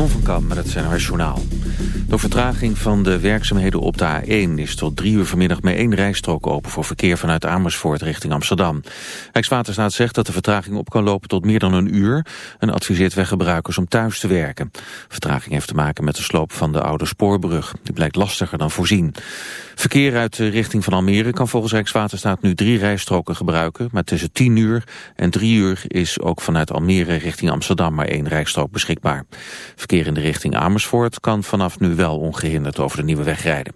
Jeroen van Kam met het Journaal. Door vertraging van de werkzaamheden op de A1 is tot drie uur vanmiddag met één rijstrook open voor verkeer vanuit Amersfoort richting Amsterdam. Rijkswaterstaat zegt dat de vertraging op kan lopen tot meer dan een uur en adviseert weggebruikers om thuis te werken. Vertraging heeft te maken met de sloop van de oude spoorbrug. Die blijkt lastiger dan voorzien. Verkeer uit de richting van Almere kan volgens Rijkswaterstaat nu drie rijstroken gebruiken, maar tussen 10 uur en 3 uur is ook vanuit Almere richting Amsterdam maar één rijstrook beschikbaar. Verkeer in de richting Amersfoort kan vanaf nu wel ongehinderd over de nieuwe weg rijden.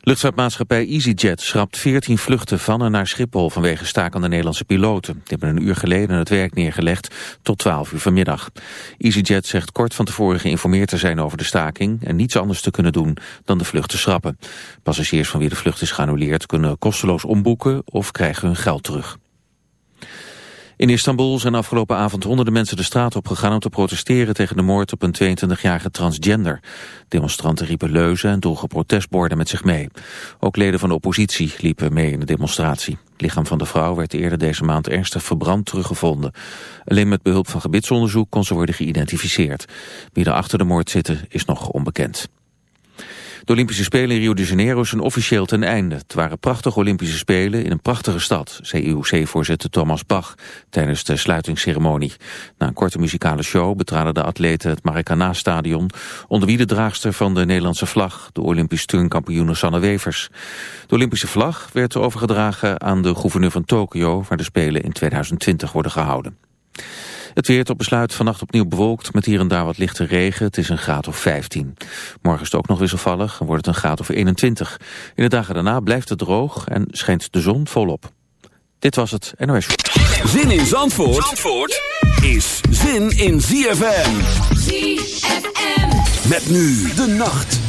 Luchtvaartmaatschappij EasyJet schrapt 14 vluchten van en naar Schiphol vanwege stakende Nederlandse piloten. Die hebben een uur geleden het werk neergelegd tot 12 uur vanmiddag. EasyJet zegt kort van tevoren geïnformeerd te zijn over de staking en niets anders te kunnen doen dan de vlucht te schrappen. Passagiers van wie de vlucht is geannuleerd kunnen kosteloos omboeken of krijgen hun geld terug. In Istanbul zijn afgelopen avond honderden mensen de straat op gegaan om te protesteren tegen de moord op een 22-jarige transgender. Demonstranten riepen leuzen en droegen protestborden met zich mee. Ook leden van de oppositie liepen mee in de demonstratie. Het lichaam van de vrouw werd eerder deze maand ernstig verbrand teruggevonden. Alleen met behulp van gebitsonderzoek kon ze worden geïdentificeerd. Wie er achter de moord zitten is nog onbekend. De Olympische Spelen in Rio de Janeiro zijn officieel ten einde. Het waren prachtige Olympische Spelen in een prachtige stad, zei IOC-voorzitter Thomas Bach tijdens de sluitingsceremonie. Na een korte muzikale show betraden de atleten het Maracana-stadion, onder wie de draagster van de Nederlandse vlag, de Olympisch turnkampioene Sanne Wevers. De Olympische vlag werd overgedragen aan de gouverneur van Tokio, waar de Spelen in 2020 worden gehouden. Het weer tot besluit vannacht opnieuw bewolkt met hier en daar wat lichte regen. Het is een graad of 15. Morgen is het ook nog wisselvallig en wordt het een graad of 21. In de dagen daarna blijft het droog en schijnt de zon volop. Dit was het NOS. Zin in Zandvoort, Zandvoort is zin in ZFM. ZFM. Met nu de nacht.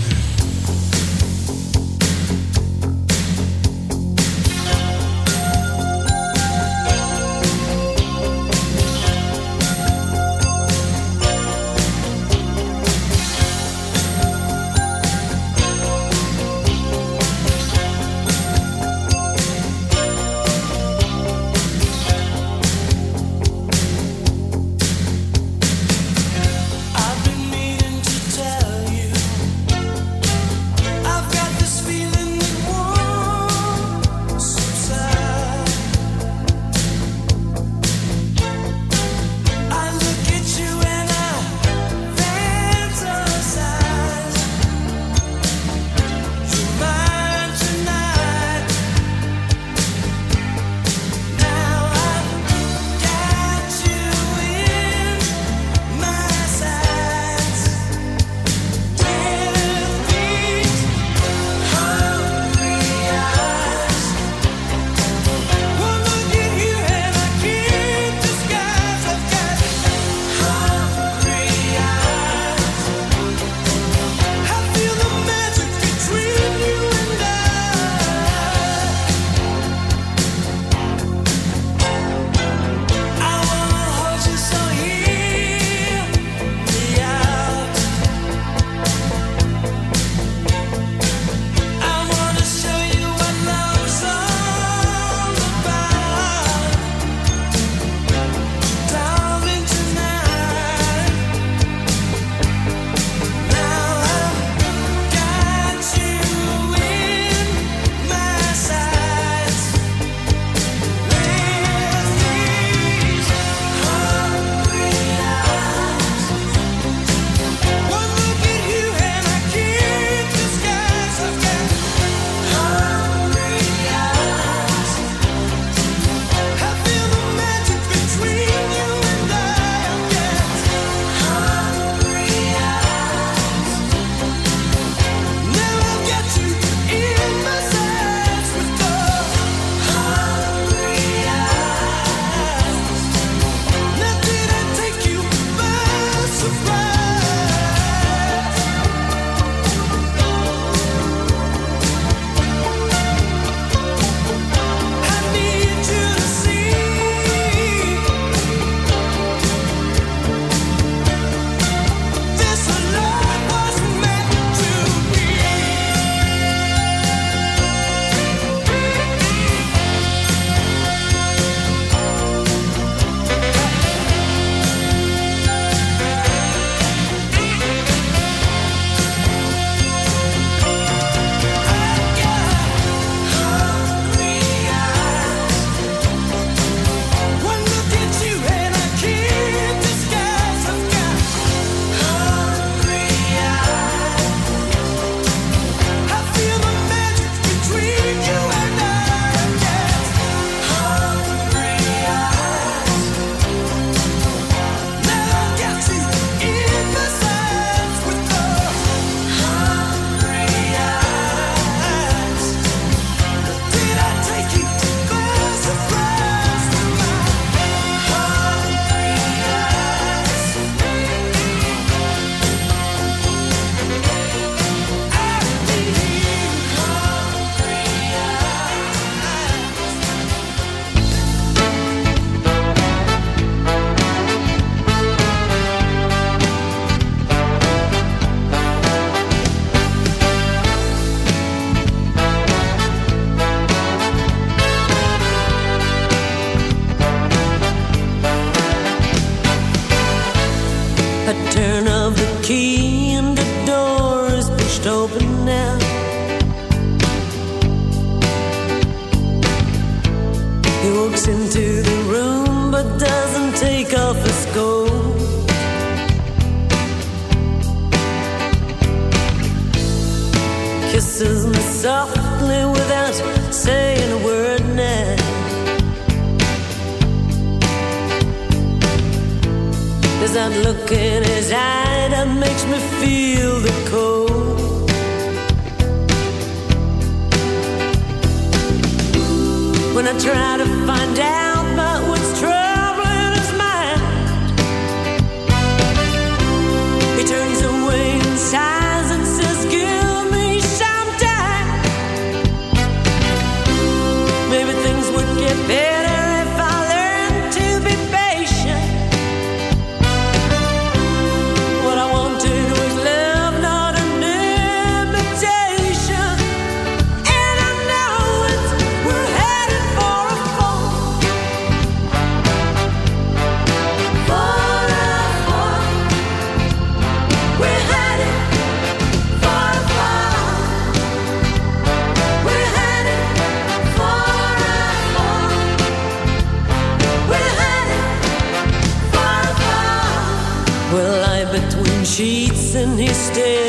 reason he stays.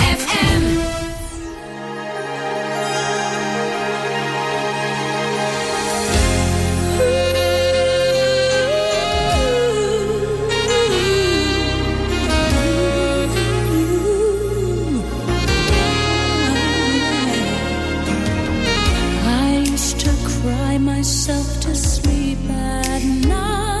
To sleep at night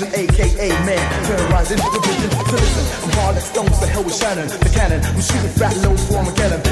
aka man. Terrorizing the vision to listen. From Harlem Stones to Hell with Shannon, the cannon. I'm shooting fat low for Armageddon.